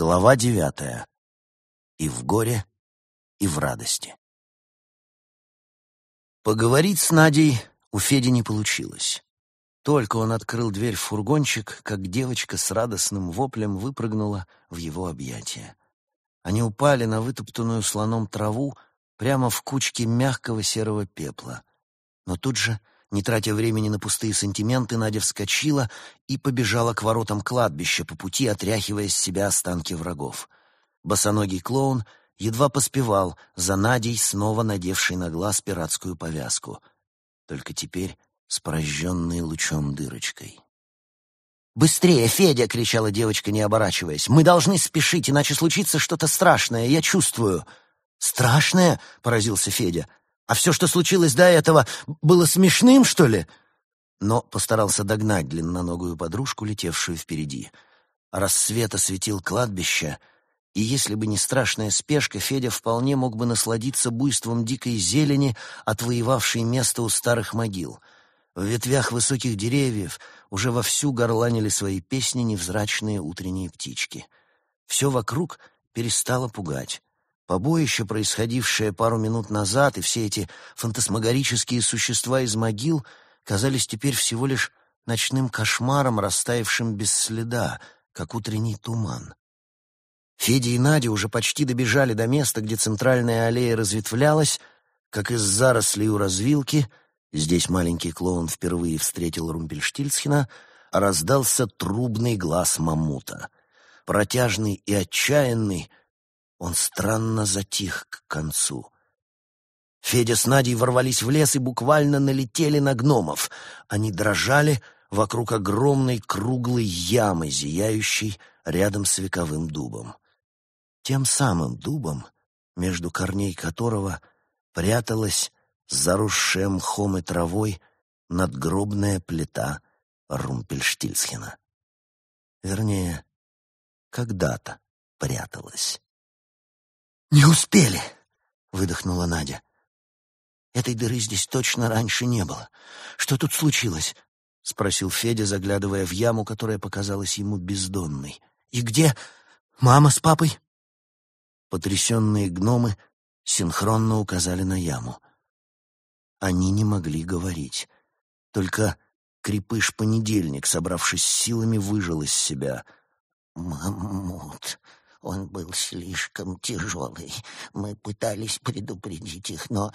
Глава девятая. И в горе, и в радости. Поговорить с Надей у Феди не получилось. Только он открыл дверь в фургончик, как девочка с радостным воплем выпрыгнула в его объятия. Они упали на вытоптанную слоном траву прямо в кучке мягкого серого пепла. Но тут же не тратя времени на пустые сантименты, Надя вскочила и побежала к воротам кладбища, по пути отряхивая с себя останки врагов. Босоногий клоун едва поспевал за Надей, снова надевшей на глаз пиратскую повязку. Только теперь с прожженной лучом дырочкой. «Быстрее, Федя!» — кричала девочка, не оборачиваясь. «Мы должны спешить, иначе случится что-то страшное, я чувствую». «Страшное?» — поразился Федя. А все, что случилось до этого, было смешным, что ли?» Но постарался догнать длинноногую подружку, летевшую впереди. Рассвет осветил кладбище, и если бы не страшная спешка, Федя вполне мог бы насладиться буйством дикой зелени, отвоевавшей место у старых могил. В ветвях высоких деревьев уже вовсю горланили свои песни невзрачные утренние птички. Все вокруг перестало пугать. Побоище, происходившее пару минут назад, и все эти фантасмагорические существа из могил казались теперь всего лишь ночным кошмаром, растаявшим без следа, как утренний туман. Федя и Надя уже почти добежали до места, где центральная аллея разветвлялась, как из зарослей у развилки, здесь маленький клоун впервые встретил Румпельштильцхена, раздался трубный глаз мамута. Протяжный и отчаянный, он странно затих к концу. Федя с Надей ворвались в лес и буквально налетели на гномов. Они дрожали вокруг огромной круглой ямы, зияющей рядом с вековым дубом. Тем самым дубом, между корней которого пряталась заросшая мхом и травой надгробная плита Румпельштильцхена. Вернее, когда-то пряталась. «Не успели!» — выдохнула Надя. «Этой дыры здесь точно раньше не было. Что тут случилось?» — спросил Федя, заглядывая в яму, которая показалась ему бездонной. «И где мама с папой?» Потрясенные гномы синхронно указали на яму. Они не могли говорить. Только крепыш-понедельник, собравшись силами, выжил из себя. «Мамут!» Он был слишком тяжелый. Мы пытались предупредить их, но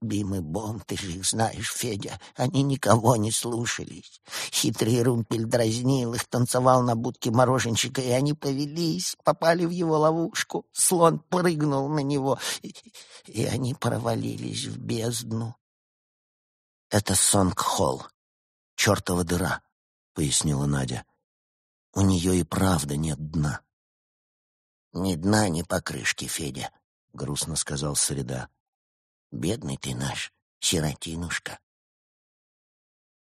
Бим и Бом, ты же их знаешь, Федя, они никого не слушались. Хитрый румпель дразнил их, танцевал на будке мороженщика, и они повелись, попали в его ловушку. Слон прыгнул на него, и, и они провалились в бездну. «Это Сонг-Холл, чертова дыра», — пояснила Надя. «У нее и правда нет дна». «Ни дна, ни покрышки, Федя», — грустно сказал Среда. «Бедный ты наш, сиротинушка».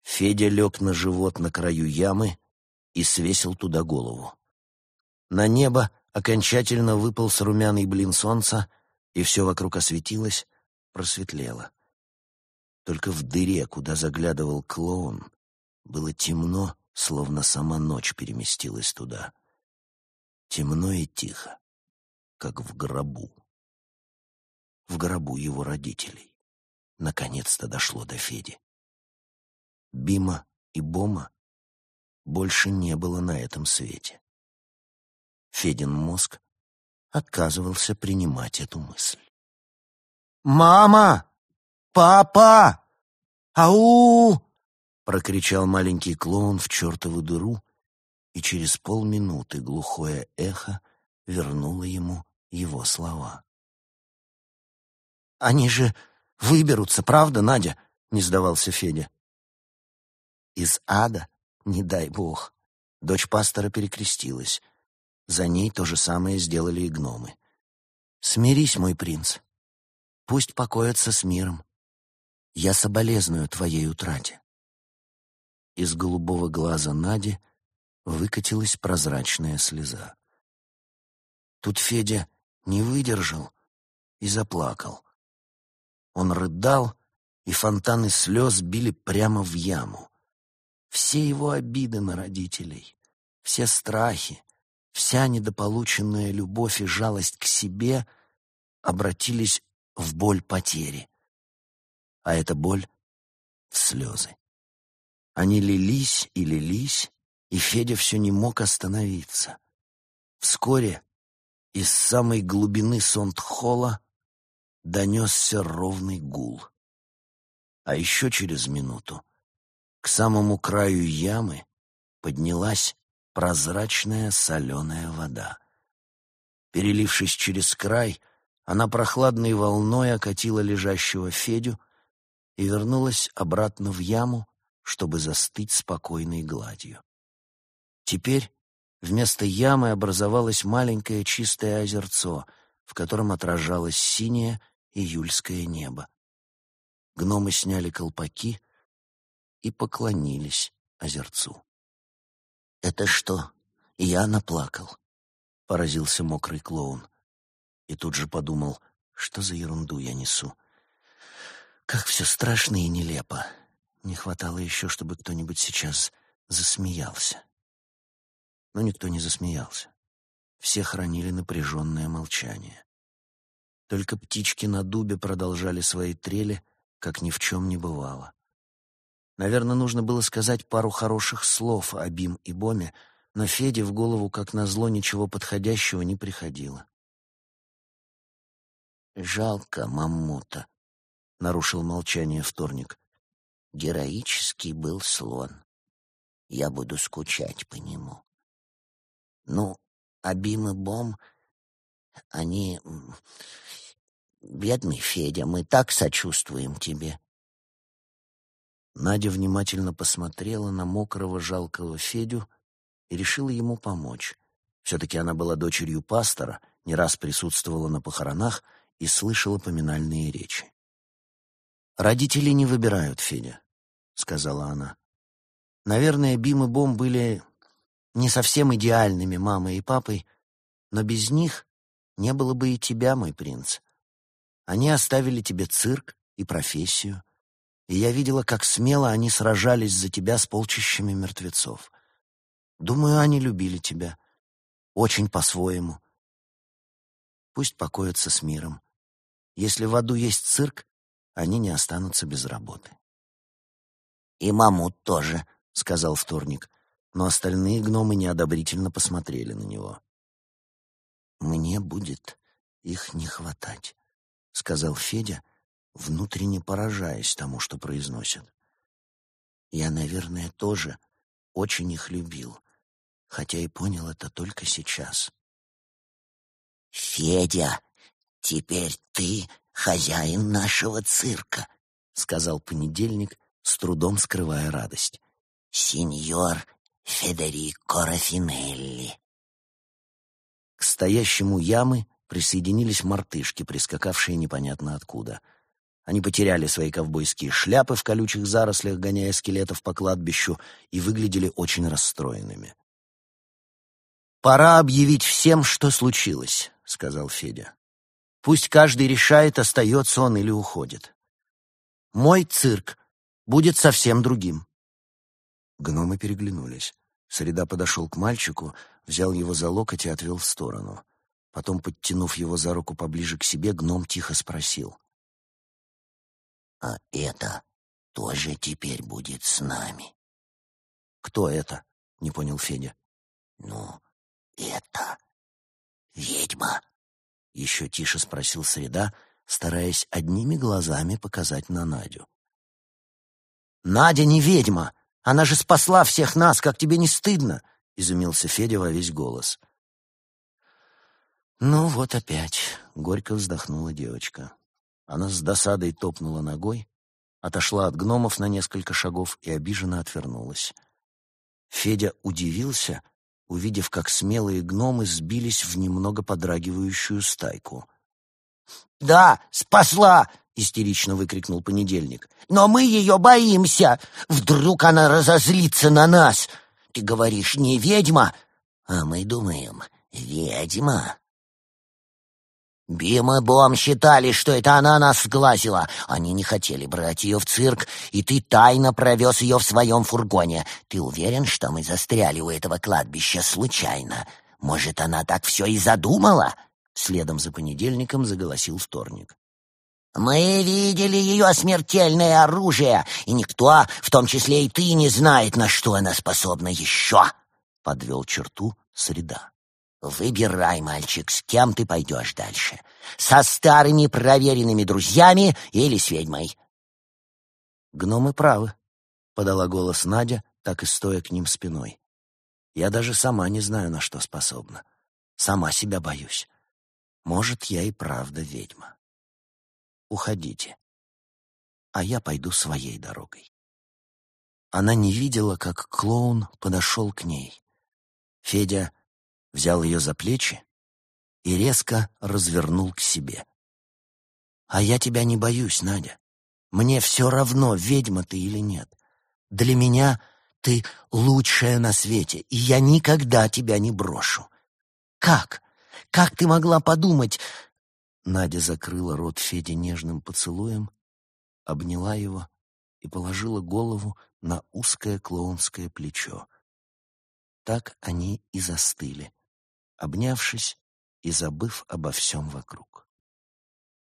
Федя лег на живот на краю ямы и свесил туда голову. На небо окончательно выпал румяный блин солнца, и все вокруг осветилось, просветлело. Только в дыре, куда заглядывал клоун, было темно, словно сама ночь переместилась туда. Темно и тихо, как в гробу. В гробу его родителей. Наконец-то дошло до Феди. Бима и Бома больше не было на этом свете. Федин мозг отказывался принимать эту мысль. «Мама! Папа! Ау!» — прокричал маленький клоун в чертову дыру, и через полминуты глухое эхо вернуло ему его слова. «Они же выберутся, правда, Надя?» — не сдавался Федя. «Из ада, не дай бог». Дочь пастора перекрестилась. За ней то же самое сделали и гномы. «Смирись, мой принц. Пусть покоятся с миром. Я соболезную твоей утрате». Из голубого глаза Нади — выкатилась прозрачная слеза. Тут Федя не выдержал и заплакал. Он рыдал, и фонтаны слез били прямо в яму. Все его обиды на родителей, все страхи, вся недополученная любовь и жалость к себе обратились в боль потери. А эта боль — в слезы. Они лились и лились, и Федя все не мог остановиться. Вскоре из самой глубины сондхола донесся ровный гул. А еще через минуту к самому краю ямы поднялась прозрачная соленая вода. Перелившись через край, она прохладной волной окатила лежащего Федю и вернулась обратно в яму, чтобы застыть спокойной гладью. Теперь вместо ямы образовалось маленькое чистое озерцо, в котором отражалось синее июльское небо. Гномы сняли колпаки и поклонились озерцу. «Это что, я наплакал?» — поразился мокрый клоун. И тут же подумал, что за ерунду я несу. Как все страшно и нелепо. Не хватало еще, чтобы кто-нибудь сейчас засмеялся. Но никто не засмеялся. Все хранили напряженное молчание. Только птички на дубе продолжали свои трели, как ни в чем не бывало. Наверное, нужно было сказать пару хороших слов о Бим и Боме, но Феде в голову, как назло, ничего подходящего не приходило. «Жалко мамута», — нарушил молчание вторник. «Героический был слон. Я буду скучать по нему. Ну, Бим и Бом, они... Бедный Федя, мы так сочувствуем тебе. Надя внимательно посмотрела на мокрого жалкого Федю и решила ему помочь. Все-таки она была дочерью пастора, не раз присутствовала на похоронах и слышала поминальные речи. «Родители не выбирают, Федя», — сказала она. «Наверное, Бим и Бом были не совсем идеальными мамой и папой, но без них не было бы и тебя, мой принц. Они оставили тебе цирк и профессию, и я видела, как смело они сражались за тебя с полчищами мертвецов. Думаю, они любили тебя. Очень по-своему. Пусть покоятся с миром. Если в аду есть цирк, они не останутся без работы. «И мамут тоже», — сказал вторник, но остальные гномы неодобрительно посмотрели на него. «Мне будет их не хватать», — сказал Федя, — внутренне поражаясь тому, что произносят. Я, наверное, тоже очень их любил, хотя и понял это только сейчас. «Федя, теперь ты хозяин нашего цирка», — сказал понедельник, с трудом скрывая радость. «Сеньор Федерико Рафинелли». К стоящему ямы присоединились мартышки, прискакавшие непонятно откуда — они потеряли свои ковбойские шляпы в колючих зарослях, гоняя скелетов по кладбищу, и выглядели очень расстроенными. «Пора объявить всем, что случилось», — сказал Федя. «Пусть каждый решает, остается он или уходит. Мой цирк будет совсем другим». Гномы переглянулись. Среда подошел к мальчику, взял его за локоть и отвел в сторону. Потом, подтянув его за руку поближе к себе, гном тихо спросил. А это тоже теперь будет с нами. Кто это? Не понял Федя. Ну, это ведьма. Еще тише спросил Среда, стараясь одними глазами показать на Надю. «Надя не ведьма! Она же спасла всех нас, как тебе не стыдно!» — изумился Федя во весь голос. «Ну вот опять», — горько вздохнула девочка. Она с досадой топнула ногой, отошла от гномов на несколько шагов и обиженно отвернулась. Федя удивился, увидев, как смелые гномы сбились в немного подрагивающую стайку. «Да, спасла!» — истерично выкрикнул понедельник. «Но мы ее боимся! Вдруг она разозлится на нас! Ты говоришь, не ведьма, а мы думаем, ведьма!» Бим и Бом считали, что это она нас сглазила. Они не хотели брать ее в цирк, и ты тайно провез ее в своем фургоне. Ты уверен, что мы застряли у этого кладбища случайно? Может, она так все и задумала?» Следом за понедельником заголосил вторник. «Мы видели ее смертельное оружие, и никто, в том числе и ты, не знает, на что она способна еще!» — подвел черту среда. «Выбирай, мальчик, с кем ты пойдешь дальше. Со старыми проверенными друзьями или с ведьмой?» «Гномы правы», — подала голос Надя, так и стоя к ним спиной. «Я даже сама не знаю, на что способна. Сама себя боюсь. Может, я и правда ведьма» уходите, а я пойду своей дорогой. Она не видела, как клоун подошел к ней. Федя взял ее за плечи и резко развернул к себе. «А я тебя не боюсь, Надя. Мне все равно, ведьма ты или нет. Для меня ты лучшая на свете, и я никогда тебя не брошу. Как? Как ты могла подумать, Надя закрыла рот Феде нежным поцелуем, обняла его и положила голову на узкое клоунское плечо. Так они и застыли, обнявшись и забыв обо всем вокруг.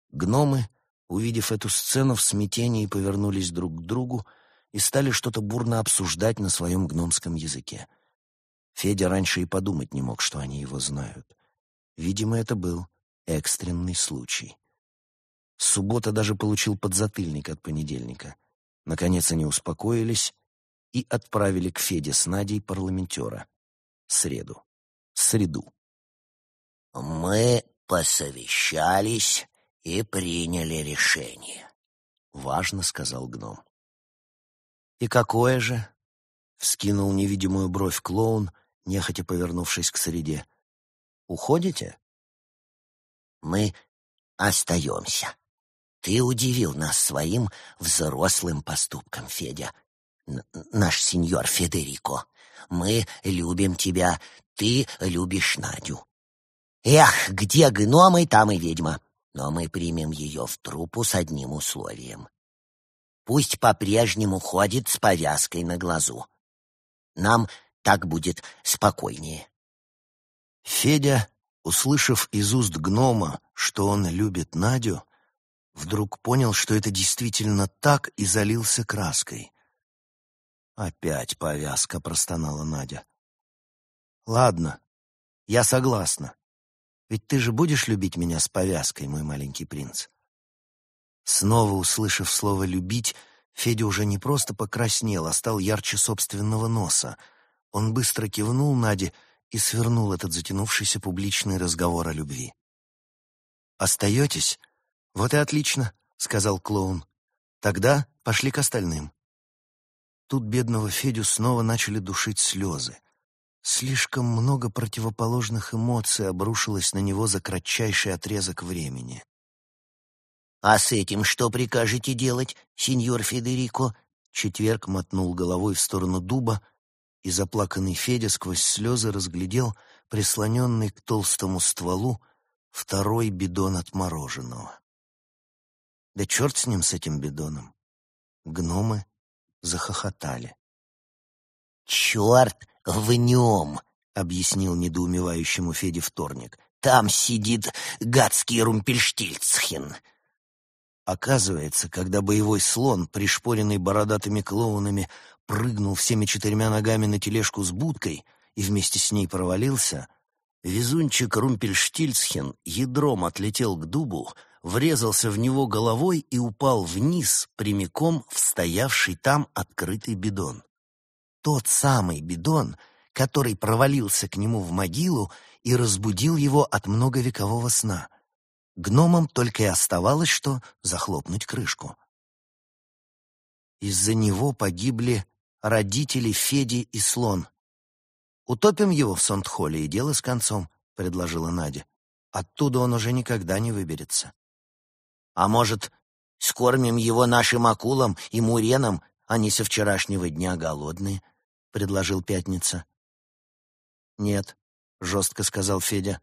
Гномы, увидев эту сцену в смятении, повернулись друг к другу и стали что-то бурно обсуждать на своем гномском языке. Федя раньше и подумать не мог, что они его знают. Видимо, это был экстренный случай. Суббота даже получил подзатыльник от понедельника. Наконец они успокоились и отправили к Феде с Надей парламентера. Среду. Среду. «Мы посовещались и приняли решение», — важно сказал гном. «И какое же?» — вскинул невидимую бровь клоун, нехотя повернувшись к среде. «Уходите?» мы остаемся. Ты удивил нас своим взрослым поступком, Федя. Н наш сеньор Федерико. Мы любим тебя, ты любишь Надю. Эх, где гномы, там и ведьма. Но мы примем ее в трупу с одним условием. Пусть по-прежнему ходит с повязкой на глазу. Нам так будет спокойнее. Федя Услышав из уст гнома, что он любит Надю, вдруг понял, что это действительно так, и залился краской. «Опять повязка», — простонала Надя. «Ладно, я согласна. Ведь ты же будешь любить меня с повязкой, мой маленький принц?» Снова услышав слово «любить», Федя уже не просто покраснел, а стал ярче собственного носа. Он быстро кивнул Наде и свернул этот затянувшийся публичный разговор о любви. «Остаетесь? Вот и отлично», — сказал клоун. «Тогда пошли к остальным». Тут бедного Федю снова начали душить слезы. Слишком много противоположных эмоций обрушилось на него за кратчайший отрезок времени. «А с этим что прикажете делать, сеньор Федерико?» Четверг мотнул головой в сторону дуба, и заплаканный Федя сквозь слезы разглядел прислоненный к толстому стволу второй бидон от мороженого. Да черт с ним, с этим бидоном. Гномы захохотали. «Черт в нем!» — объяснил недоумевающему Феде вторник. «Там сидит гадский румпельштильцхен!» Оказывается, когда боевой слон, пришпоренный бородатыми клоунами, прыгнул всеми четырьмя ногами на тележку с будкой и вместе с ней провалился, везунчик Румпельштильцхен ядром отлетел к дубу, врезался в него головой и упал вниз, прямиком в стоявший там открытый бидон. Тот самый бидон, который провалился к нему в могилу и разбудил его от многовекового сна. Гномам только и оставалось, что захлопнуть крышку. Из-за него погибли родители Феди и Слон. «Утопим его в Сондхолле, и дело с концом», — предложила Надя. «Оттуда он уже никогда не выберется». «А может, скормим его нашим акулам и муренам, они со вчерашнего дня голодные?» — предложил Пятница. «Нет», — жестко сказал Федя.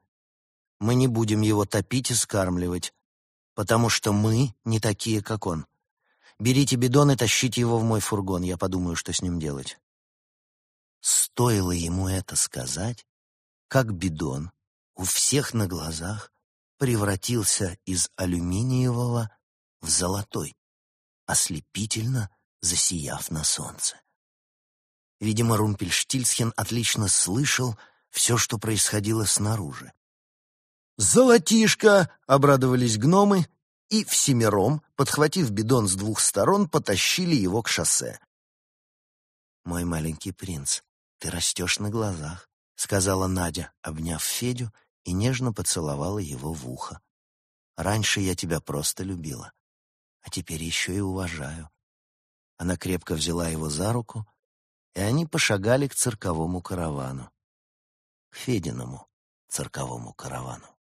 «Мы не будем его топить и скармливать, потому что мы не такие, как он». Берите бидон и тащите его в мой фургон, я подумаю, что с ним делать». Стоило ему это сказать, как бидон у всех на глазах превратился из алюминиевого в золотой, ослепительно засияв на солнце. Видимо, Румпельштильцхен отлично слышал все, что происходило снаружи. «Золотишко!» — обрадовались гномы, и всемиром, подхватив бидон с двух сторон, потащили его к шоссе. «Мой маленький принц, ты растешь на глазах», — сказала Надя, обняв Федю и нежно поцеловала его в ухо. «Раньше я тебя просто любила, а теперь еще и уважаю». Она крепко взяла его за руку, и они пошагали к цирковому каравану. К Фединому цирковому каравану.